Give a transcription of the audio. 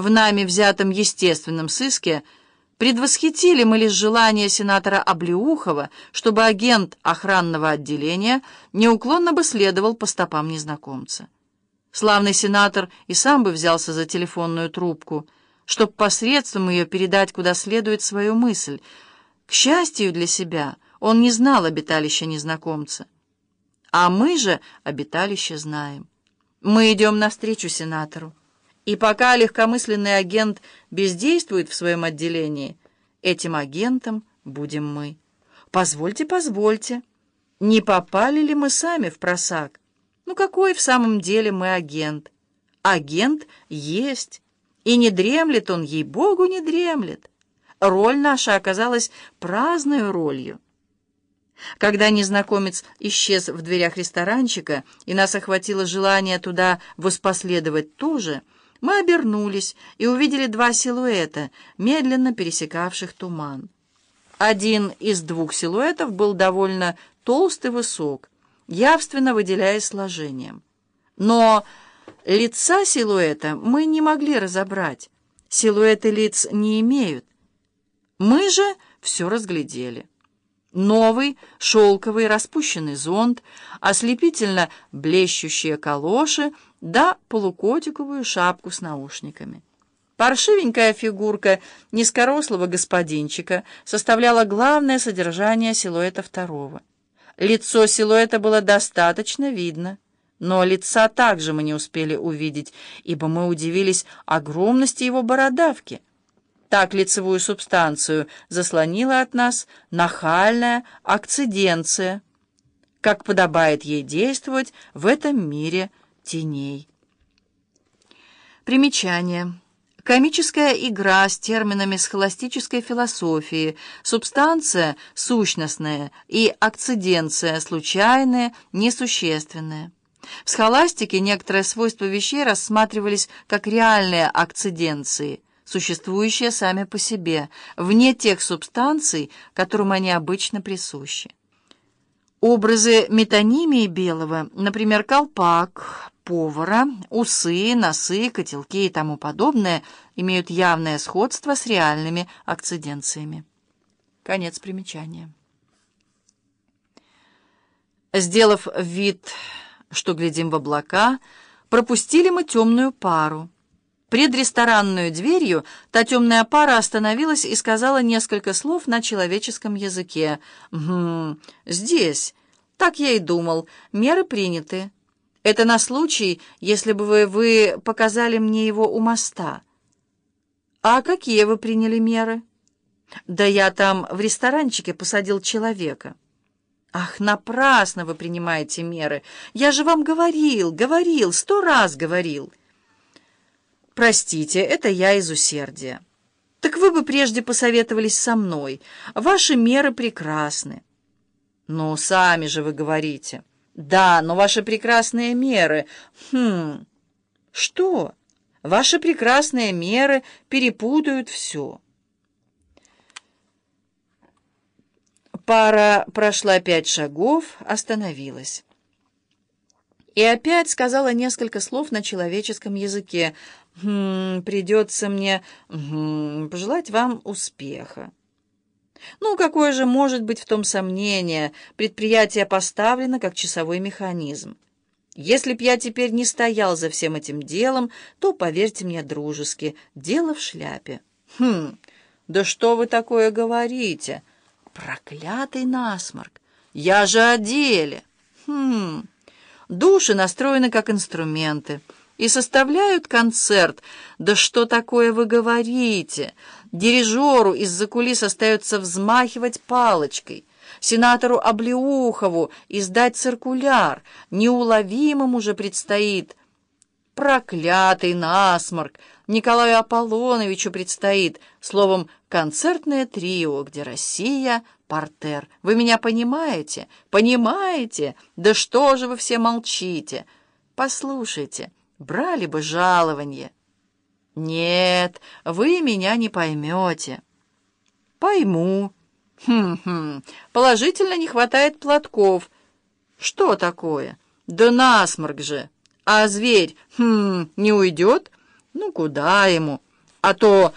в нами взятом естественном сыске предвосхитили мы лишь желание сенатора Облеухова, чтобы агент охранного отделения неуклонно бы следовал по стопам незнакомца. Славный сенатор и сам бы взялся за телефонную трубку, чтобы посредством ее передать куда следует свою мысль. К счастью для себя, он не знал обиталища незнакомца. А мы же обиталище знаем. Мы идем навстречу сенатору. И пока легкомысленный агент бездействует в своем отделении, этим агентом будем мы. Позвольте, позвольте, не попали ли мы сами в просак? Ну какой в самом деле мы агент? Агент есть, и не дремлет он, ей-богу, не дремлет. Роль наша оказалась праздной ролью. Когда незнакомец исчез в дверях ресторанчика, и нас охватило желание туда воспоследовать тоже, мы обернулись и увидели два силуэта, медленно пересекавших туман. Один из двух силуэтов был довольно толст и высок, явственно выделяясь сложением. Но лица силуэта мы не могли разобрать. Силуэты лиц не имеют. Мы же все разглядели. Новый шелковый распущенный зонт, ослепительно блещущие калоши да полукотиковую шапку с наушниками. Паршивенькая фигурка низкорослого господинчика составляла главное содержание силуэта второго. Лицо силуэта было достаточно видно, но лица также мы не успели увидеть, ибо мы удивились огромности его бородавки — так лицевую субстанцию заслонила от нас нахальная акциденция, как подобает ей действовать в этом мире теней. Примечание. Комическая игра с терминами схоластической философии, субстанция сущностная и акциденция случайная, несущественная. В схоластике некоторые свойства вещей рассматривались как реальные акциденции – существующие сами по себе, вне тех субстанций, которым они обычно присущи. Образы метонимии белого, например, колпак, повара, усы, носы, котелки и тому подобное, имеют явное сходство с реальными акциденциями. Конец примечания. Сделав вид, что глядим в облака, пропустили мы темную пару — Пред ресторанную дверью та темная пара остановилась и сказала несколько слов на человеческом языке. «Угу, здесь. Так я и думал. Меры приняты. Это на случай, если бы вы, вы показали мне его у моста». «А какие вы приняли меры?» «Да я там в ресторанчике посадил человека». «Ах, напрасно вы принимаете меры! Я же вам говорил, говорил, сто раз говорил!» «Простите, это я из усердия». «Так вы бы прежде посоветовались со мной. Ваши меры прекрасны». «Ну, сами же вы говорите». «Да, но ваши прекрасные меры...» «Хм... Что? Ваши прекрасные меры перепутают все». Пара прошла пять шагов, остановилась. И опять сказала несколько слов на человеческом языке — Хм, придется мне хм, пожелать вам успеха. Ну, какое же может быть в том сомнение? Предприятие поставлено как часовой механизм. Если б я теперь не стоял за всем этим делом, то, поверьте мне дружески, дело в шляпе. Хм, да что вы такое говорите? Проклятый насморк! Я же о деле. Хм, души настроены как инструменты — и составляют концерт. Да что такое вы говорите? Дирижеру из-за кулис остается взмахивать палочкой. Сенатору Облеухову издать циркуляр. Неуловимым уже предстоит. Проклятый насморк! Николаю Аполлоновичу предстоит. Словом, концертное трио, где Россия — портер. Вы меня понимаете? Понимаете? Да что же вы все молчите? Послушайте брали бы жалование. Нет, вы меня не поймете. Пойму. Хм-хм, положительно не хватает платков. Что такое? Да насморк же. А зверь, хм, не уйдет? Ну, куда ему? а то